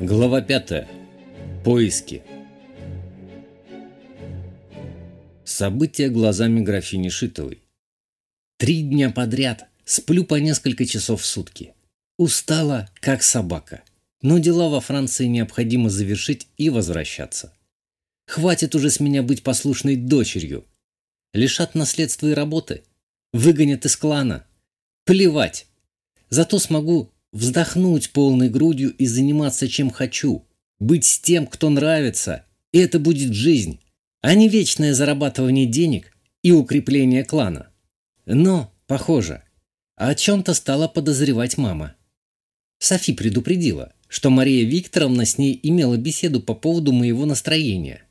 Глава 5. Поиски. События глазами графини Шитовой. Три дня подряд сплю по несколько часов в сутки. Устала, как собака. Но дела во Франции необходимо завершить и возвращаться. Хватит уже с меня быть послушной дочерью. Лишат наследства и работы. Выгонят из клана. Плевать. Зато смогу вздохнуть полной грудью и заниматься чем хочу, быть с тем, кто нравится, и это будет жизнь, а не вечное зарабатывание денег и укрепление клана. Но, похоже, о чем-то стала подозревать мама. Софи предупредила, что Мария Викторовна с ней имела беседу по поводу моего настроения.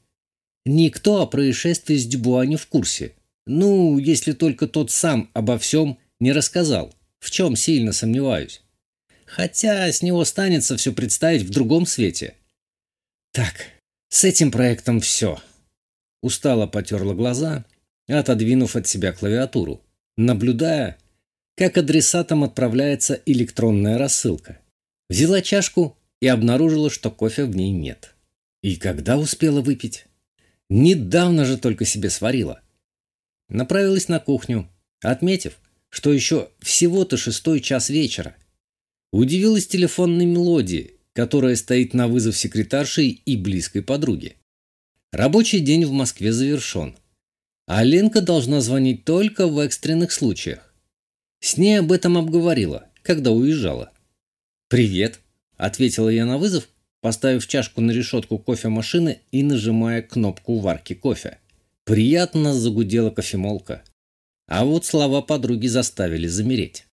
Никто о происшествии с Дюбуа не в курсе. Ну, если только тот сам обо всем не рассказал, в чем сильно сомневаюсь. Хотя с него станется все представить в другом свете. Так, с этим проектом все. Устало потерла глаза, отодвинув от себя клавиатуру, наблюдая, как адресатам отправляется электронная рассылка. Взяла чашку и обнаружила, что кофе в ней нет. И когда успела выпить? Недавно же только себе сварила. Направилась на кухню, отметив, что еще всего-то шестой час вечера, Удивилась телефонной мелодии, которая стоит на вызов секретарши и близкой подруги. Рабочий день в Москве завершен. А Ленка должна звонить только в экстренных случаях. С ней об этом обговорила, когда уезжала. «Привет», — ответила я на вызов, поставив чашку на решетку кофемашины и нажимая кнопку варки кофе. Приятно загудела кофемолка. А вот слова подруги заставили замереть.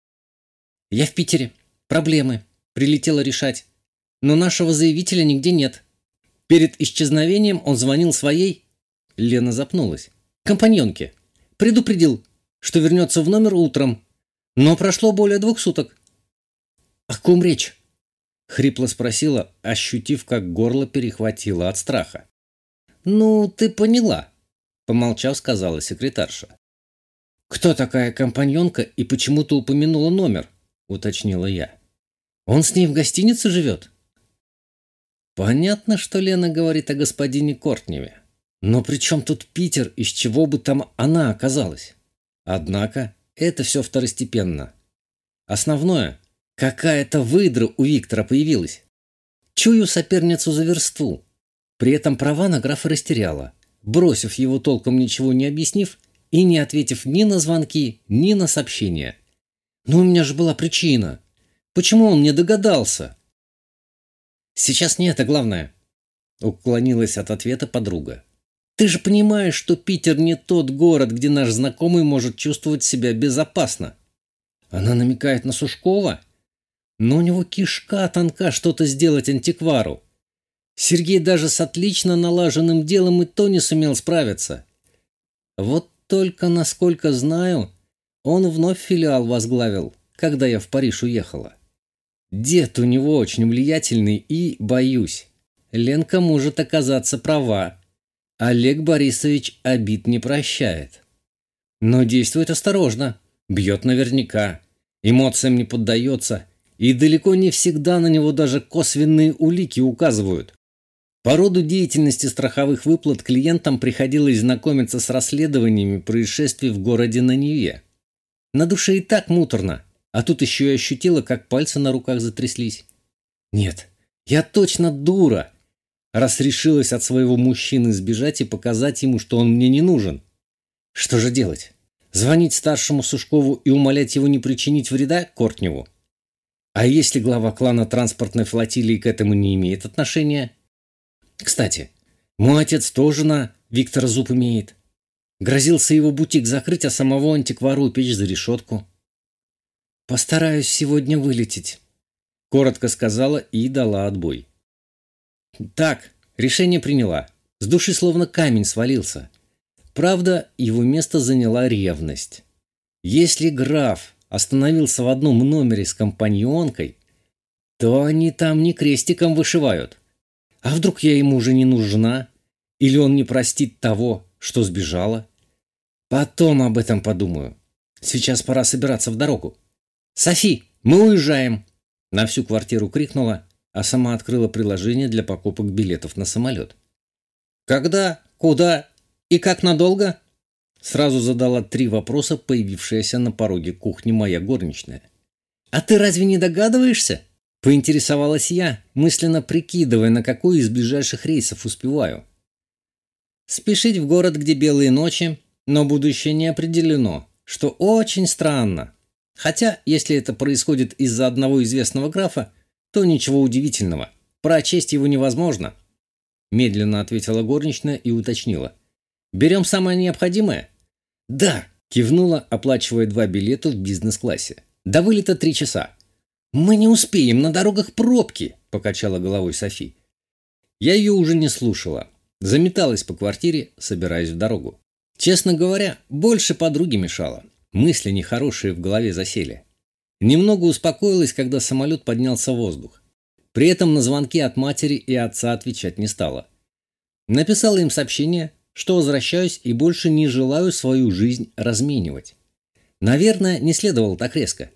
«Я в Питере», Проблемы. Прилетело решать. Но нашего заявителя нигде нет. Перед исчезновением он звонил своей... Лена запнулась. Компаньонке. Предупредил, что вернется в номер утром. Но прошло более двух суток. «О ком речь?» Хрипло спросила, ощутив, как горло перехватило от страха. «Ну, ты поняла», — помолчав, сказала секретарша. «Кто такая компаньонка и почему ты упомянула номер?» — уточнила я. Он с ней в гостинице живет? Понятно, что Лена говорит о господине Кортневе. Но при чем тут Питер, из чего бы там она оказалась? Однако это все второстепенно. Основное, какая-то выдра у Виктора появилась. Чую соперницу за версту. При этом права на графа растеряла, бросив его толком ничего не объяснив и не ответив ни на звонки, ни на сообщения. Но у меня же была причина. Почему он не догадался? Сейчас не это главное. Уклонилась от ответа подруга. Ты же понимаешь, что Питер не тот город, где наш знакомый может чувствовать себя безопасно. Она намекает на Сушкова. Но у него кишка тонка что-то сделать антиквару. Сергей даже с отлично налаженным делом и то не сумел справиться. Вот только, насколько знаю, он вновь филиал возглавил, когда я в Париж уехала. Дед у него очень влиятельный и, боюсь, Ленка может оказаться права. Олег Борисович обид не прощает. Но действует осторожно, бьет наверняка, эмоциям не поддается, и далеко не всегда на него даже косвенные улики указывают. По роду деятельности страховых выплат клиентам приходилось знакомиться с расследованиями происшествий в городе на Неве. На душе и так муторно – а тут еще и ощутила, как пальцы на руках затряслись. Нет, я точно дура, раз решилась от своего мужчины сбежать и показать ему, что он мне не нужен. Что же делать? Звонить старшему Сушкову и умолять его не причинить вреда Кортневу? А если глава клана транспортной флотилии к этому не имеет отношения? Кстати, мой отец тоже на Виктора зуб имеет. Грозился его бутик закрыть, а самого антиквару печь за решетку. «Постараюсь сегодня вылететь», — коротко сказала и дала отбой. «Так, решение приняла. С души словно камень свалился. Правда, его место заняла ревность. Если граф остановился в одном номере с компаньонкой, то они там не крестиком вышивают. А вдруг я ему уже не нужна? Или он не простит того, что сбежала? Потом об этом подумаю. Сейчас пора собираться в дорогу. «Софи, мы уезжаем!» На всю квартиру крикнула, а сама открыла приложение для покупок билетов на самолет. «Когда? Куда? И как надолго?» Сразу задала три вопроса, появившаяся на пороге кухни моя горничная. «А ты разве не догадываешься?» Поинтересовалась я, мысленно прикидывая, на какой из ближайших рейсов успеваю. Спешить в город, где белые ночи, но будущее не определено, что очень странно. Хотя, если это происходит из-за одного известного графа, то ничего удивительного. Прочесть его невозможно. Медленно ответила горничная и уточнила. «Берем самое необходимое?» «Да», – кивнула, оплачивая два билета в бизнес-классе. «До вылета три часа». «Мы не успеем, на дорогах пробки», – покачала головой Софи. Я ее уже не слушала. Заметалась по квартире, собираясь в дорогу. Честно говоря, больше подруги мешало. Мысли нехорошие в голове засели. Немного успокоилась, когда самолет поднялся в воздух. При этом на звонки от матери и отца отвечать не стала. Написала им сообщение, что возвращаюсь и больше не желаю свою жизнь разменивать. Наверное, не следовало так резко.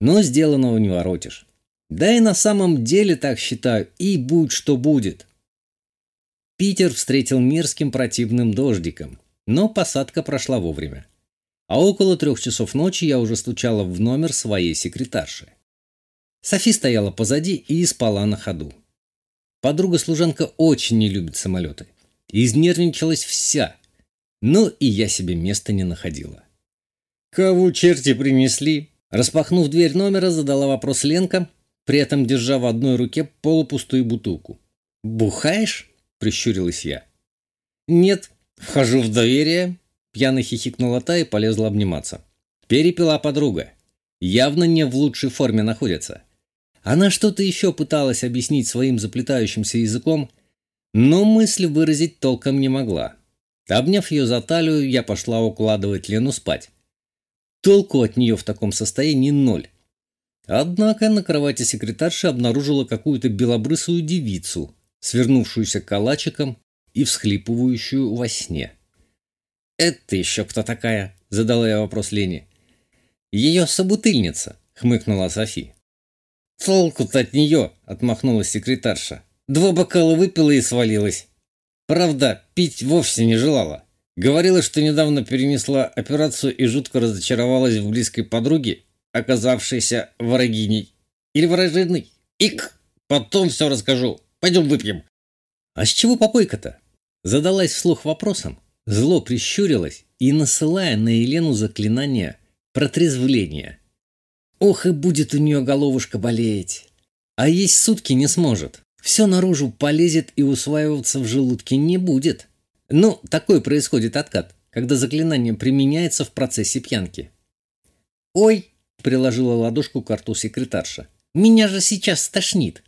Но сделанного не воротишь. Да и на самом деле так считаю, и будь что будет. Питер встретил мерзким противным дождиком, но посадка прошла вовремя. А около трех часов ночи я уже стучала в номер своей секретарши. Софи стояла позади и спала на ходу. Подруга-служанка очень не любит самолеты. Изнервничалась вся, но и я себе места не находила. «Кого черти принесли?» Распахнув дверь номера, задала вопрос Ленка, при этом держа в одной руке полупустую бутылку. «Бухаешь?» – прищурилась я. «Нет, вхожу в доверие», – пьяно хихикнула та и полезла обниматься. Перепила подруга. Явно не в лучшей форме находится. Она что-то еще пыталась объяснить своим заплетающимся языком – но мысль выразить толком не могла. Обняв ее за талию, я пошла укладывать Лену спать. Толку от нее в таком состоянии ноль. Однако на кровати секретарша обнаружила какую-то белобрысую девицу, свернувшуюся калачиком и всхлипывающую во сне. «Это еще кто такая?» – задала я вопрос Лене. «Ее собутыльница», – хмыкнула Софи. «Толку-то от нее!» – отмахнулась секретарша. Два бокала выпила и свалилась. Правда, пить вовсе не желала. Говорила, что недавно перенесла операцию и жутко разочаровалась в близкой подруге, оказавшейся врагиней. Или вражиной. Ик! Потом все расскажу. Пойдем выпьем. А с чего попойка-то? Задалась вслух вопросом, зло прищурилась и насылая на Елену заклинание протрезвления. Ох и будет у нее головушка болеть. А есть сутки не сможет все наружу полезет и усваиваться в желудке не будет. Ну, такой происходит откат, когда заклинание применяется в процессе пьянки. «Ой!» – приложила ладошку к рту секретарша. «Меня же сейчас стошнит!»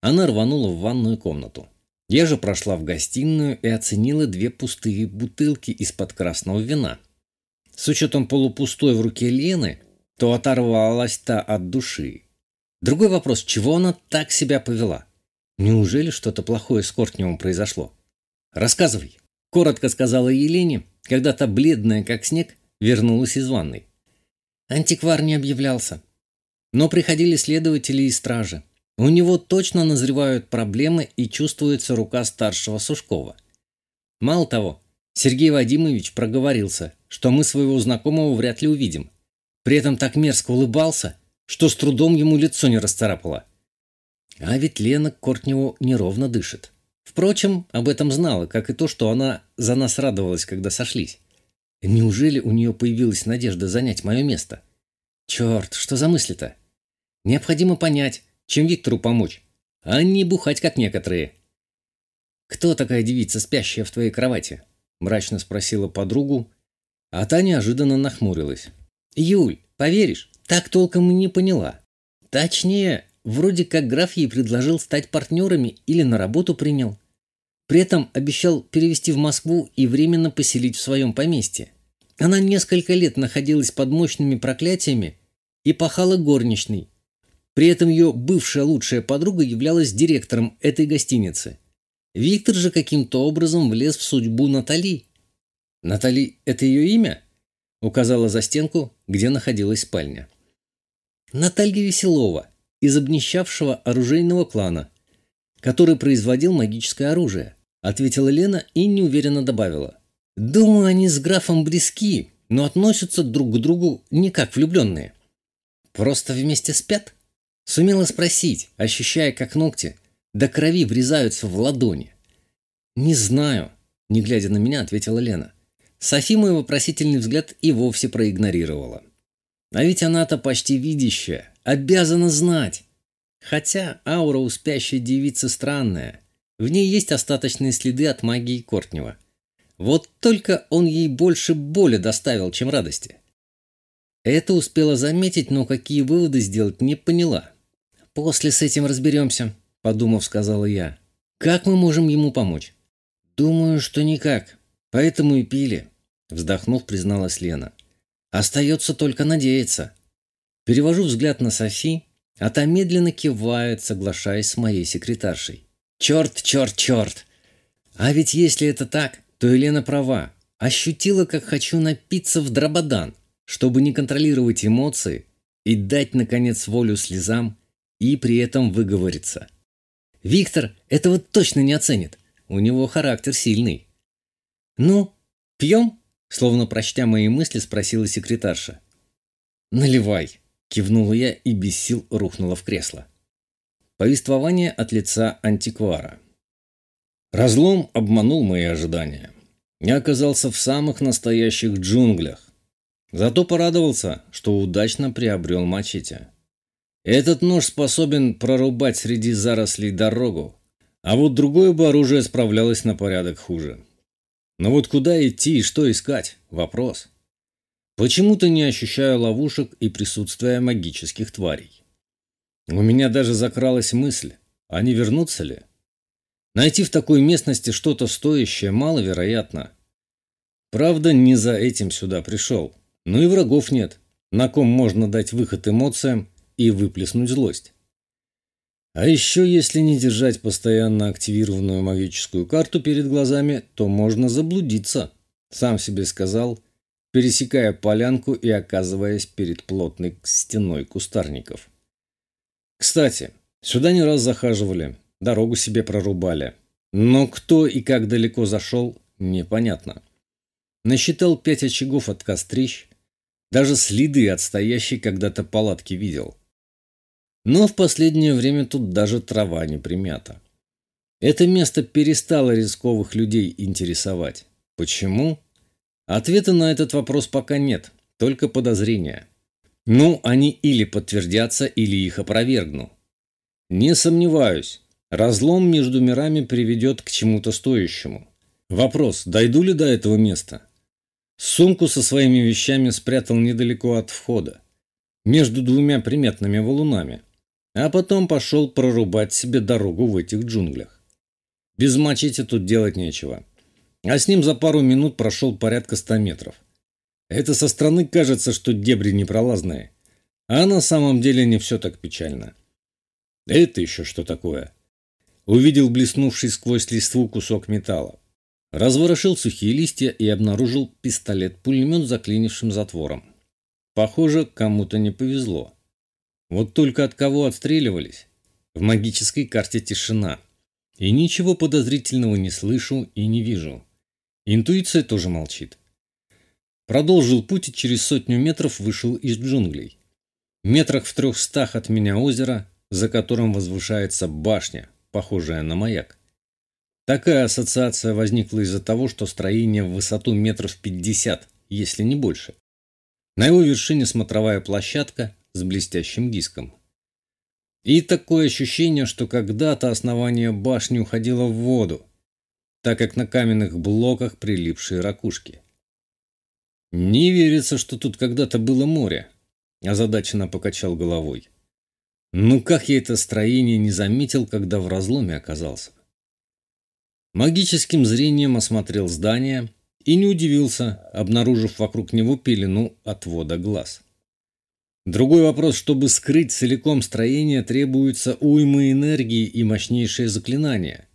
Она рванула в ванную комнату. Я же прошла в гостиную и оценила две пустые бутылки из-под красного вина. С учетом полупустой в руке Лены, то оторвалась та от души. Другой вопрос, чего она так себя повела? Неужели что-то плохое с Кортневым произошло? Рассказывай. Коротко сказала Елене, когда та, бледная как снег, вернулась из ванной. Антиквар не объявлялся. Но приходили следователи и стражи. У него точно назревают проблемы и чувствуется рука старшего Сушкова. Мало того, Сергей Вадимович проговорился, что мы своего знакомого вряд ли увидим. При этом так мерзко улыбался, что с трудом ему лицо не расцарапало. А ведь Лена Кортневу неровно дышит. Впрочем, об этом знала, как и то, что она за нас радовалась, когда сошлись. Неужели у нее появилась надежда занять мое место? Черт, что за мысли-то? Необходимо понять, чем Виктору помочь, а не бухать, как некоторые. «Кто такая девица, спящая в твоей кровати?» – мрачно спросила подругу, а та неожиданно нахмурилась. «Юль, поверишь, так толком и не поняла. Точнее, Вроде как граф ей предложил стать партнерами или на работу принял. При этом обещал перевести в Москву и временно поселить в своем поместье. Она несколько лет находилась под мощными проклятиями и пахала горничной. При этом ее бывшая лучшая подруга являлась директором этой гостиницы. Виктор же каким-то образом влез в судьбу Натали. «Натали – это ее имя?» – указала за стенку, где находилась спальня. «Наталья Веселова», из обнищавшего оружейного клана, который производил магическое оружие, ответила Лена и неуверенно добавила. Думаю, они с графом близки, но относятся друг к другу не как влюбленные. Просто вместе спят? Сумела спросить, ощущая, как ногти до крови врезаются в ладони. «Не знаю», — не глядя на меня, ответила Лена. Софи мой вопросительный взгляд и вовсе проигнорировала. А ведь она-то почти видящая, обязана знать. Хотя аура у спящей девицы странная. В ней есть остаточные следы от магии Кортнева. Вот только он ей больше боли доставил, чем радости. Это успела заметить, но какие выводы сделать не поняла. «После с этим разберемся», — подумав, сказала я. «Как мы можем ему помочь?» «Думаю, что никак. Поэтому и пили», — вздохнув, призналась Лена. «Остается только надеяться». Перевожу взгляд на Софи, а та медленно кивает, соглашаясь с моей секретаршей. «Черт, черт, черт! А ведь если это так, то Елена права. Ощутила, как хочу напиться в дрободан, чтобы не контролировать эмоции и дать, наконец, волю слезам и при этом выговориться. Виктор этого точно не оценит. У него характер сильный. «Ну, пьем?» Словно прочтя мои мысли, спросила секретарша. «Наливай!» – кивнула я и без сил рухнула в кресло. Повествование от лица антиквара. Разлом обманул мои ожидания. Я оказался в самых настоящих джунглях. Зато порадовался, что удачно приобрел мачете. Этот нож способен прорубать среди зарослей дорогу, а вот другое бы оружие справлялось на порядок хуже. Но вот куда идти и что искать – вопрос. Почему-то не ощущаю ловушек и присутствия магических тварей. У меня даже закралась мысль, а не вернуться ли? Найти в такой местности что-то стоящее маловероятно. Правда, не за этим сюда пришел. Ну и врагов нет, на ком можно дать выход эмоциям и выплеснуть злость. А еще, если не держать постоянно активированную магическую карту перед глазами, то можно заблудиться, сам себе сказал, пересекая полянку и оказываясь перед плотной стеной кустарников. Кстати, сюда не раз захаживали, дорогу себе прорубали. Но кто и как далеко зашел, непонятно. Насчитал пять очагов от кострищ, даже следы от стоящей когда-то палатки видел. Но в последнее время тут даже трава не примята. Это место перестало рисковых людей интересовать. Почему? Ответа на этот вопрос пока нет, только подозрения. Ну, они или подтвердятся, или их опровергну. Не сомневаюсь, Разлом между мирами приведет к чему-то стоящему. Вопрос, дойду ли до этого места? Сумку со своими вещами спрятал недалеко от входа, между двумя приметными валунами, а потом пошел прорубать себе дорогу в этих джунглях. Без мачете тут делать нечего. А с ним за пару минут прошел порядка ста метров. Это со стороны кажется, что дебри непролазные, а на самом деле не все так печально. Это еще что такое? Увидел блеснувший сквозь листву кусок металла. Разворошил сухие листья и обнаружил пистолет-пулемет с заклинившим затвором. Похоже, кому-то не повезло. Вот только от кого отстреливались? В магической карте тишина. И ничего подозрительного не слышу и не вижу. Интуиция тоже молчит. Продолжил путь и через сотню метров вышел из джунглей. Метрах в трехстах от меня озеро, за которым возвышается башня, похожая на маяк. Такая ассоциация возникла из-за того, что строение в высоту метров пятьдесят, если не больше. На его вершине смотровая площадка с блестящим диском. И такое ощущение, что когда-то основание башни уходило в воду, так как на каменных блоках прилипшие ракушки. Не верится, что тут когда-то было море, озадаченно покачал головой. Ну как я это строение не заметил, когда в разломе оказался? Магическим зрением осмотрел здание и не удивился, обнаружив вокруг него пелену отвода глаз. Другой вопрос, чтобы скрыть целиком строение, требуется уйма энергии и мощнейшее заклинание.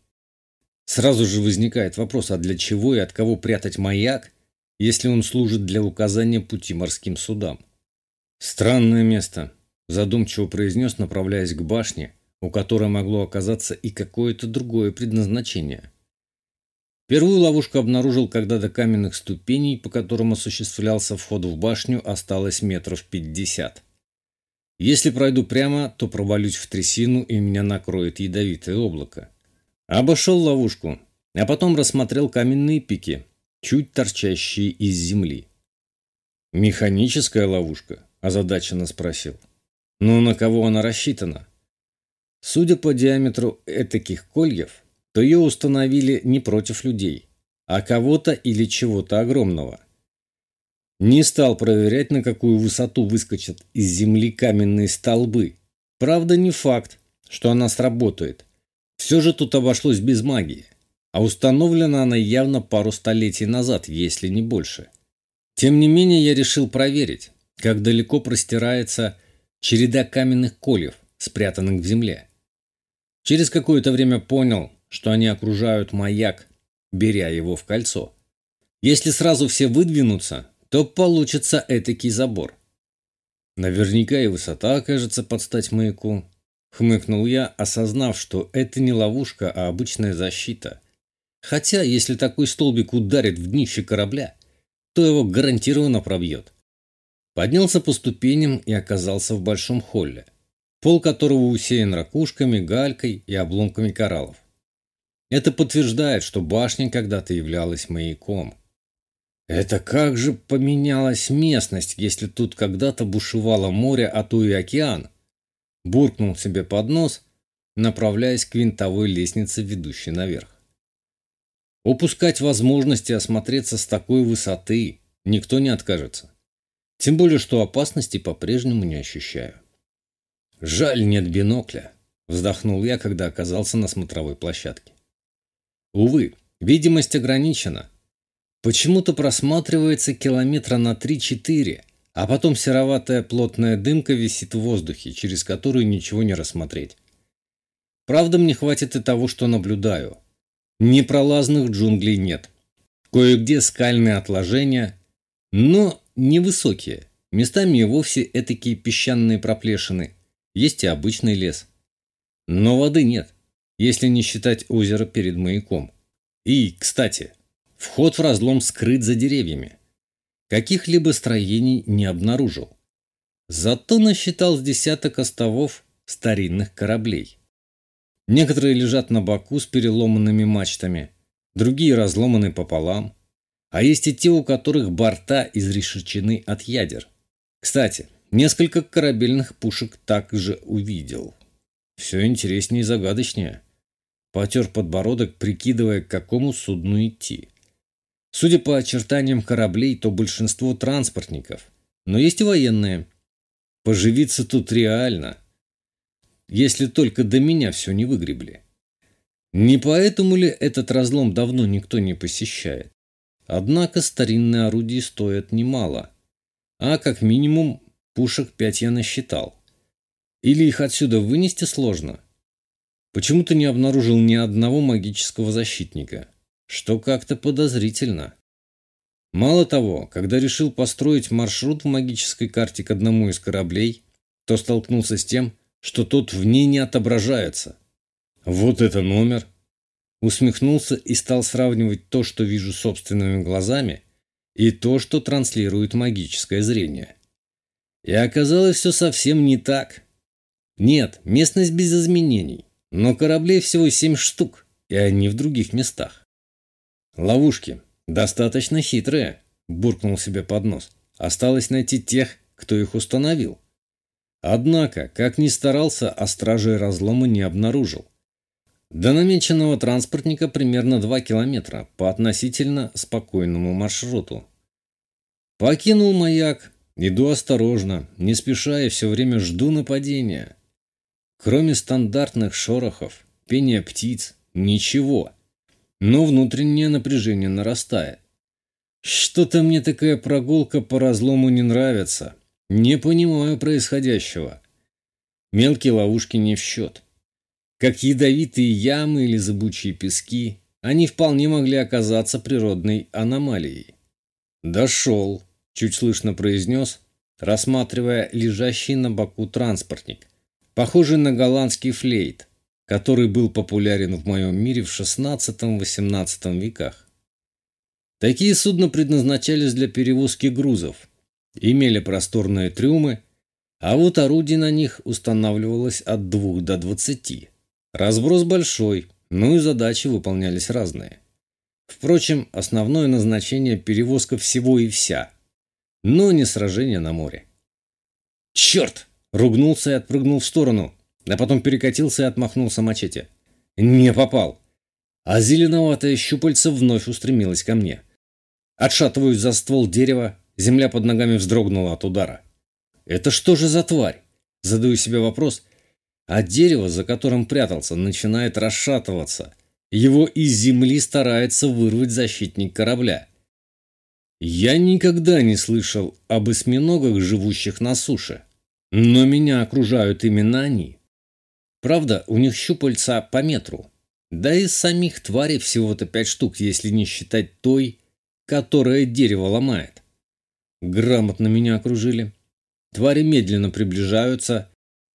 Сразу же возникает вопрос, а для чего и от кого прятать маяк, если он служит для указания пути морским судам? Странное место, задумчиво произнес, направляясь к башне, у которой могло оказаться и какое-то другое предназначение. Первую ловушку обнаружил, когда до каменных ступеней, по которым осуществлялся вход в башню, осталось метров пятьдесят. Если пройду прямо, то провалюсь в трясину и меня накроет ядовитое облако. Обошел ловушку, а потом рассмотрел каменные пики, чуть торчащие из земли. «Механическая ловушка?» – озадаченно спросил. «Ну, на кого она рассчитана?» Судя по диаметру этаких кольев, то ее установили не против людей, а кого-то или чего-то огромного. Не стал проверять, на какую высоту выскочат из земли каменные столбы. Правда, не факт, что она сработает. Все же тут обошлось без магии, а установлена она явно пару столетий назад, если не больше. Тем не менее, я решил проверить, как далеко простирается череда каменных кольев, спрятанных в земле. Через какое-то время понял, что они окружают маяк, беря его в кольцо. Если сразу все выдвинутся, то получится этакий забор. Наверняка и высота окажется под стать маяку. Хмыкнул я, осознав, что это не ловушка, а обычная защита. Хотя, если такой столбик ударит в днище корабля, то его гарантированно пробьет. Поднялся по ступеням и оказался в большом холле, пол которого усеян ракушками, галькой и обломками кораллов. Это подтверждает, что башня когда-то являлась маяком. Это как же поменялась местность, если тут когда-то бушевало море, а то и океан? Буркнул себе под нос, направляясь к винтовой лестнице, ведущей наверх. Упускать возможности осмотреться с такой высоты никто не откажется. Тем более, что опасности по-прежнему не ощущаю. Жаль, нет бинокля, вздохнул я, когда оказался на смотровой площадке. Увы, видимость ограничена. Почему-то просматривается километра на 3-4, а потом сероватая плотная дымка висит в воздухе, через которую ничего не рассмотреть. Правда, мне хватит и того, что наблюдаю. Непролазных джунглей нет. Кое-где скальные отложения, но невысокие. Местами и вовсе этакие песчаные проплешины. Есть и обычный лес. Но воды нет, если не считать озеро перед маяком. И, кстати, вход в разлом скрыт за деревьями. Каких-либо строений не обнаружил. Зато насчитал с десяток остовов старинных кораблей. Некоторые лежат на боку с переломанными мачтами, другие разломаны пополам, а есть и те, у которых борта изрешечены от ядер. Кстати, несколько корабельных пушек также увидел. Все интереснее и загадочнее. Потер подбородок, прикидывая, к какому судну идти. Судя по очертаниям кораблей, то большинство транспортников, но есть и военные. Поживиться тут реально – если только до меня все не выгребли. Не поэтому ли этот разлом давно никто не посещает? Однако старинные орудия стоят немало. А как минимум пушек пять я насчитал. Или их отсюда вынести сложно? Почему-то не обнаружил ни одного магического защитника, что как-то подозрительно. Мало того, когда решил построить маршрут в магической карте к одному из кораблей, то столкнулся с тем, что тот в ней не отображается. Вот это номер. Усмехнулся и стал сравнивать то, что вижу собственными глазами, и то, что транслирует магическое зрение. И оказалось все совсем не так. Нет, местность без изменений, но кораблей всего семь штук, и они в других местах. Ловушки достаточно хитрые, буркнул себе под нос. Осталось найти тех, кто их установил. Однако, как ни старался, а стражей разлома не обнаружил. До намеченного транспортника примерно 2 километра по относительно спокойному маршруту. Покинул маяк, иду осторожно, не спеша и все время жду нападения. Кроме стандартных шорохов, пения птиц, ничего. Но внутреннее напряжение нарастает. Что-то мне такая прогулка по разлому не нравится. Не понимаю происходящего. Мелкие ловушки не в счет. Как ядовитые ямы или зыбучие пески, они вполне могли оказаться природной аномалией. «Дошел», – чуть слышно произнес, рассматривая лежащий на боку транспортник, похожий на голландский флейт, который был популярен в моем мире в XVI-XVIII веках. Такие судна предназначались для перевозки грузов, имели просторные трюмы, а вот орудий на них устанавливалось от двух до двадцати. Разброс большой, но и задачи выполнялись разные. Впрочем, основное назначение – перевозка всего и вся, но не сражение на море. «Черт!» – ругнулся и отпрыгнул в сторону, а потом перекатился и отмахнулся мачете. «Не попал!» А зеленоватое щупальце вновь устремилось ко мне. Отшатываюсь за ствол дерева, земля под ногами вздрогнула от удара. «Это что же за тварь?» Задаю себе вопрос, а дерево, за которым прятался, начинает расшатываться. Его из земли старается вырвать защитник корабля. Я никогда не слышал об осьминогах, живущих на суше. Но меня окружают именно они. Правда, у них щупальца по метру. Да и самих тварей всего-то пять штук, если не считать той, которая дерево ломает. Грамотно меня окружили. Твари медленно приближаются.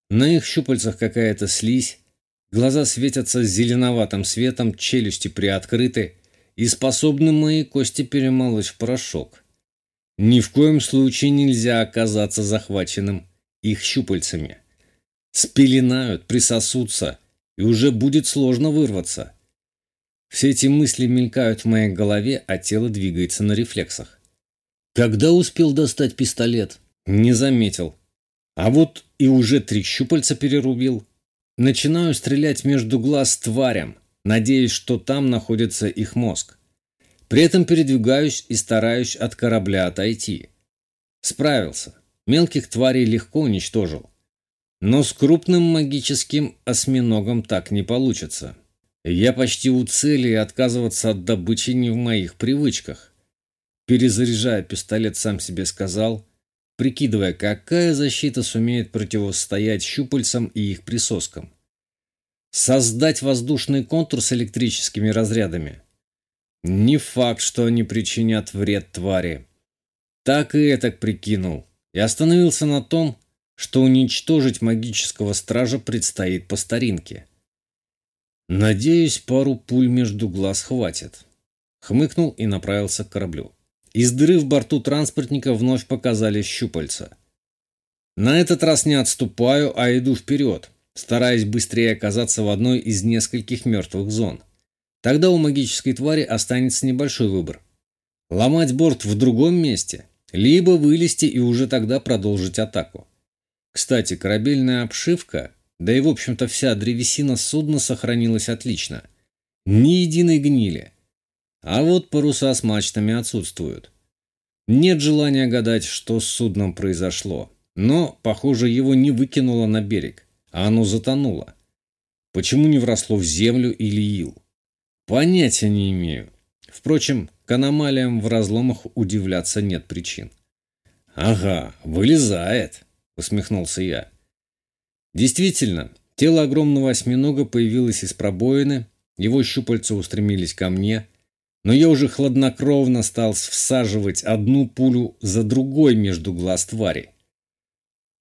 На их щупальцах какая-то слизь. Глаза светятся зеленоватым светом, челюсти приоткрыты и способны мои кости перемолоть в порошок. Ни в коем случае нельзя оказаться захваченным их щупальцами. Спеленают, присосутся, и уже будет сложно вырваться. Все эти мысли мелькают в моей голове, а тело двигается на рефлексах. Когда успел достать пистолет? Не заметил. А вот и уже три щупальца перерубил. Начинаю стрелять между глаз тварям, надеясь, что там находится их мозг. При этом передвигаюсь и стараюсь от корабля отойти. Справился. Мелких тварей легко уничтожил. Но с крупным магическим осьминогом так не получится. Я почти у цели, и отказываться от добычи не в моих привычках. Перезаряжая пистолет, сам себе сказал, прикидывая, какая защита сумеет противостоять щупальцам и их присоскам. Создать воздушный контур с электрическими разрядами. Не факт, что они причинят вред твари. Так и этак прикинул. И остановился на том, что уничтожить магического стража предстоит по старинке. Надеюсь, пару пуль между глаз хватит. Хмыкнул и направился к кораблю. Из дыры в борту транспортника вновь показались щупальца. На этот раз не отступаю, а иду вперед, стараясь быстрее оказаться в одной из нескольких мертвых зон. Тогда у магической твари останется небольшой выбор. Ломать борт в другом месте, либо вылезти и уже тогда продолжить атаку. Кстати, корабельная обшивка да и, в общем-то, вся древесина судна сохранилась отлично. Ни единой гнили. А вот паруса с мачтами отсутствуют. Нет желания гадать, что с судном произошло. Но, похоже, его не выкинуло на берег, а оно затонуло. Почему не вросло в землю или ил? Понятия не имею. Впрочем, к аномалиям в разломах удивляться нет причин. «Ага, вылезает», — усмехнулся я. Действительно, тело огромного осьминога появилось из пробоины, его щупальца устремились ко мне, но я уже хладнокровно стал всаживать одну пулю за другой между глаз твари.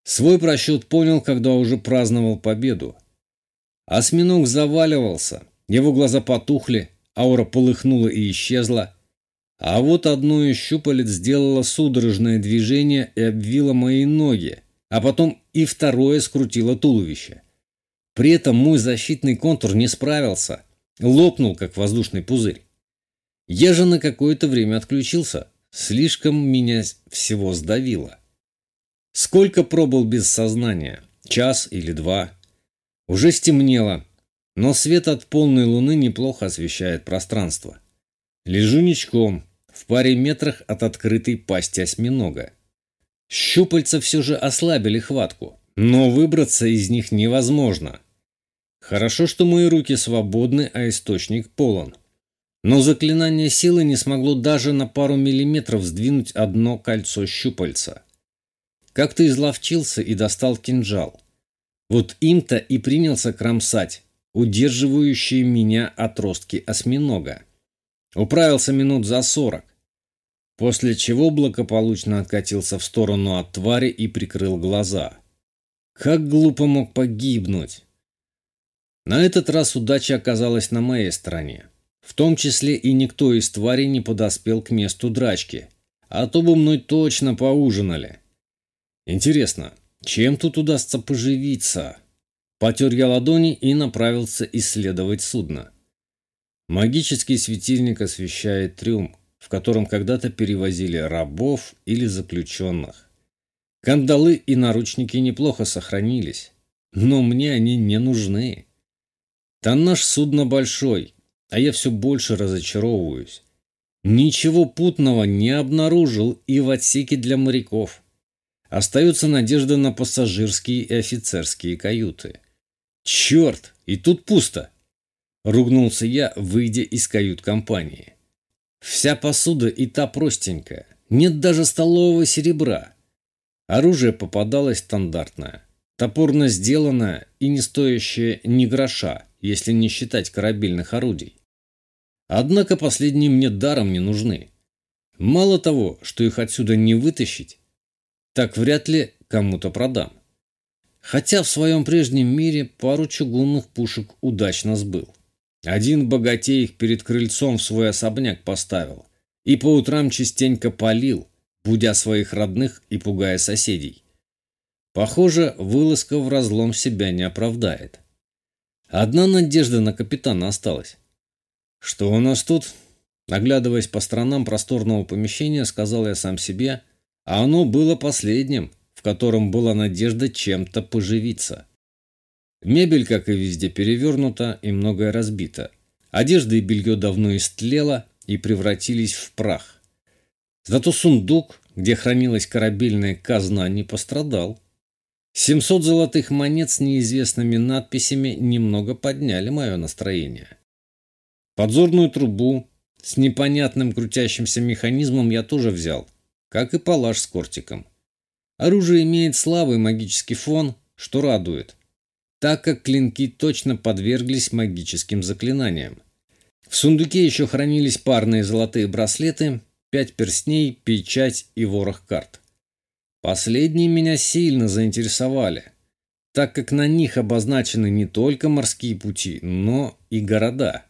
Свой просчет понял, когда уже праздновал победу. Осьминог заваливался, его глаза потухли, аура полыхнула и исчезла, а вот одно из щупалец сделало судорожное движение и обвило мои ноги, а потом и второе скрутило туловище. При этом мой защитный контур не справился, лопнул, как воздушный пузырь. Я же на какое-то время отключился, слишком меня всего сдавило. Сколько пробыл без сознания? Час или два? Уже стемнело, но свет от полной луны неплохо освещает пространство. Лежу ничком, в паре метрах от открытой пасти осьминога. Щупальца все же ослабили хватку, но выбраться из них невозможно. Хорошо, что мои руки свободны, а источник полон. Но заклинание силы не смогло даже на пару миллиметров сдвинуть одно кольцо щупальца. Как-то изловчился и достал кинжал. Вот им-то и принялся кромсать, удерживающие меня отростки осьминога. Управился минут за сорок. после чего благополучно откатился в сторону от твари и прикрыл глаза. Как глупо мог погибнуть! На этот раз удача оказалась на моей стороне. В том числе и никто из тварей не подоспел к месту драчки, а то бы мной точно поужинали. Интересно, чем тут удастся поживиться? Потер я ладони и направился исследовать судно. Магический светильник освещает трюм, в котором когда-то перевозили рабов или заключенных. Кандалы и наручники неплохо сохранились, но мне они не нужны. Тоннаж судна большой, а я все больше разочаровываюсь. Ничего путного не обнаружил и в отсеке для моряков. Остается надежда на пассажирские и офицерские каюты. Черт, и тут пусто. Ругнулся я, выйдя из кают-компании. Вся посуда и та простенькая. Нет даже столового серебра. Оружие попадалось стандартное. Топорно сделанное и не стоящее ни гроша, если не считать корабельных орудий. Однако последние мне даром не нужны. Мало того, что их отсюда не вытащить, так вряд ли кому-то продам. Хотя в своем прежнем мире пару чугунных пушек удачно сбыл. Один богатей их перед крыльцом в свой особняк поставил и по утрам частенько полил, будя своих родных и пугая соседей. Похоже, вылазка в разлом себя не оправдает. Одна надежда на капитана осталась. «Что у нас тут?» Наглядываясь по сторонам просторного помещения, сказал я сам себе, а оно было последним, в котором была надежда чем-то поживиться. Мебель, как и везде, перевернута и многое разбито. Одежда и белье давно истлело и превратились в прах. Зато сундук, где хранилась корабельная казна, не пострадал. 700 золотых монет с неизвестными надписями немного подняли мое настроение. Подзорную трубу с непонятным крутящимся механизмом я тоже взял, как и палаш с кортиком. Оружие имеет слабый магический фон, что радует так как клинки точно подверглись магическим заклинаниям. В сундуке еще хранились парные золотые браслеты, пять перстней, печать и ворох карт. Последние меня сильно заинтересовали, так как на них обозначены не только морские пути, но и города.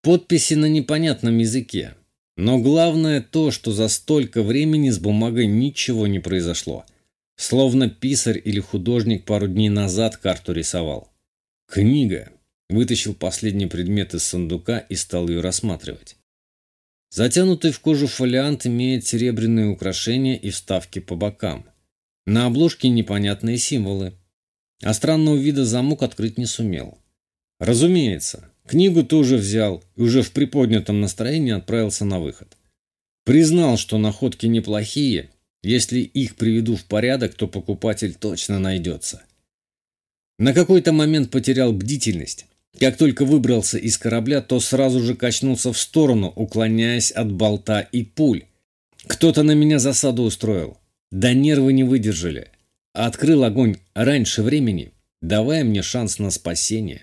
Подписи на непонятном языке. Но главное то, что за столько времени с бумагой ничего не произошло – Словно писарь или художник пару дней назад карту рисовал. Книга. Вытащил последний предмет из сундука и стал ее рассматривать. Затянутый в кожу фолиант имеет серебряные украшения и вставки по бокам. На обложке непонятные символы. А странного вида замок открыть не сумел. Разумеется, книгу тоже взял и уже в приподнятом настроении отправился на выход. Признал, что находки неплохие, если их приведу в порядок, то покупатель точно найдется. На какой-то момент потерял бдительность. Как только выбрался из корабля, то сразу же качнулся в сторону, уклоняясь от болта и пуль. Кто-то на меня засаду устроил. Да нервы не выдержали. Открыл огонь раньше времени, давая мне шанс на спасение.